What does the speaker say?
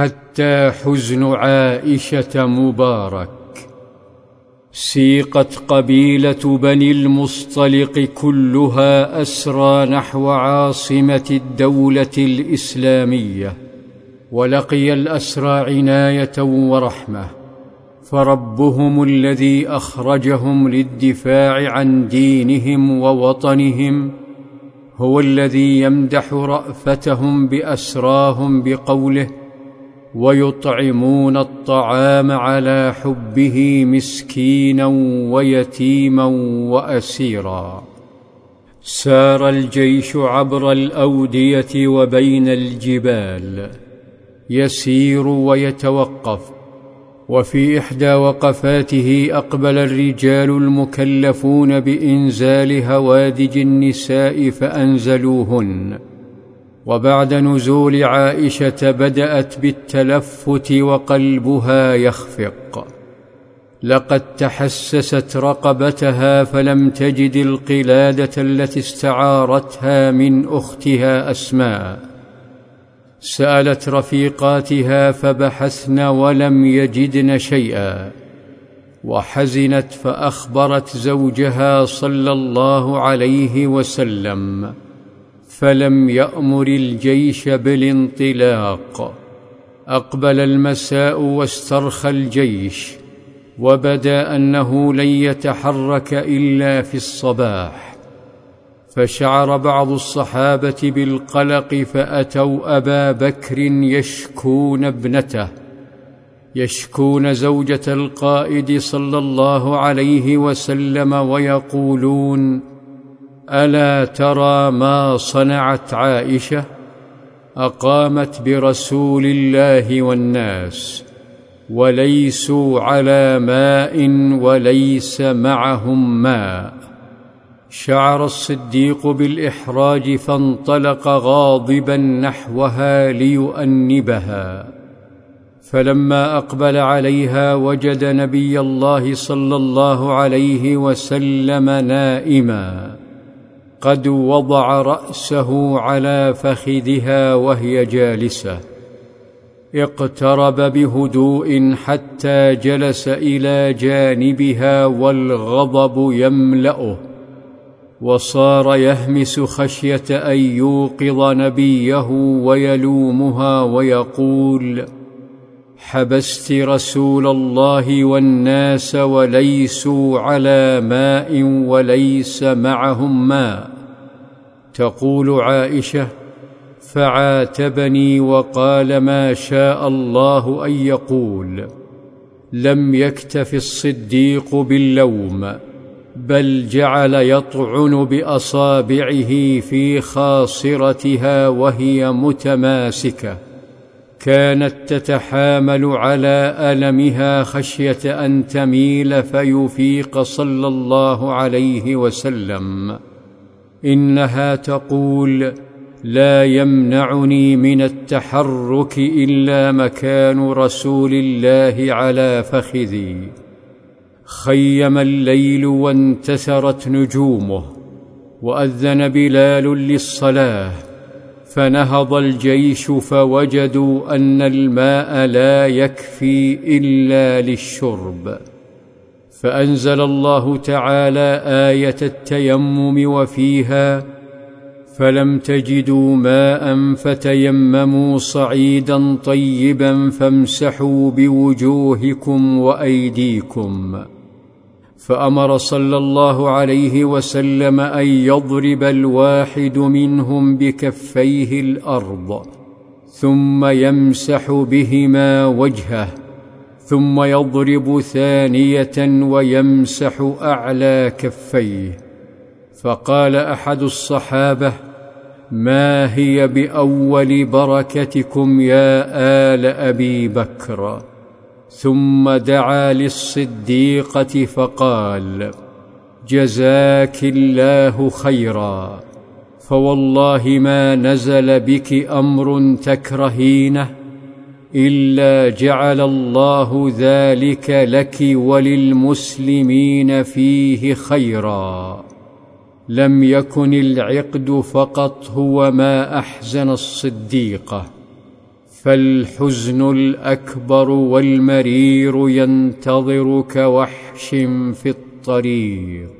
حتى حزن عائشة مبارك. سيقت قبيلة بني المصطلق كلها أسرى نحو عاصمة الدولة الإسلامية ولقي الأسرى عناية ورحمة فربهم الذي أخرجهم للدفاع عن دينهم ووطنهم هو الذي يمدح رأفتهم بأسراهم بقوله ويطعمون الطعام على حبه مسكينا ويتيما وأسيرا. سار الجيش عبر الأودية وبين الجبال. يسير ويتوقف. وفي إحدى وقفاته أقبل الرجال المكلفون بإنزال هوادج النساء فأنزلوهن. وبعد نزول عائشة بدأت بالتلفت وقلبها يخفق. لقد تحسست رقبتها فلم تجد القلادة التي استعارتها من أختها أسماء. سألت رفيقاتها فبحثن ولم يجدن شيئا. وحزنت فأخبرت زوجها صلى الله عليه وسلم. فلم يأمر الجيش بالانطلاق. أقبل المساء واسترخى الجيش وبدا أنه لن يتحرك إلا في الصباح. فشعر بعض الصحابة بالقلق فأتوا أبا بكر يشكون ابنته يشكون زوجة القائد صلى الله عليه وسلم ويقولون ألا ترى ما صنعت عائشة أقامت برسول الله والناس وليسوا على ماء وليس معهم ماء. شعر الصديق بالإحراج فانطلق غاضبا نحوها ليؤنبها. فلما أقبل عليها وجد نبي الله صلى الله عليه وسلم نائما. قد وضع رأسه على فخذها وهي جالسة. اقترب بهدوء حتى جلس إلى جانبها والغضب يملأه. وصار يهمس خشية أن يوقظ نبيه ويلومها ويقول حبست رسول الله والناس وليسوا على ماء وليس معهم ماء. تقول عائشة فعاتبني وقال ما شاء الله أن يقول. لم يكتف الصديق باللوم بل جعل يطعن بأصابعه في خاصرتها وهي متماسكة. كانت تتحامل على ألمها خشية أن تميل فيفيق صلى الله عليه وسلم. إنها تقول لا يمنعني من التحرك إلا مكان رسول الله على فخذي. خيم الليل وانتثرت نجومه وأذن بلال للصلاة. فنهض الجيش فوجدوا أن الماء لا يكفي إلا للشرب. فأنزل الله تعالى آية التيمم وفيها فلم تجدوا ماء فتيمموا صعيدا طيبا فامسحوا بوجوهكم وأيديكم. فأمر صلى الله عليه وسلم أن يضرب الواحد منهم بكفيه الأرض ثم يمسح بهما وجهه ثم يضرب ثانية ويمسح أعلى كفيه. فقال أحد الصحابة ما هي بأول بركتكم يا آل أبي بكر؟ ثم دعا للصديقة فقال جزاك الله خيرا فوالله ما نزل بك أمر تكرهينه إلا جعل الله ذلك لك وللمسلمين فيه خيرا لم يكن العقد فقط هو ما أحزن الصديقة. فالحزن الأكبر والمرير ينتظرك وحش في الطريق.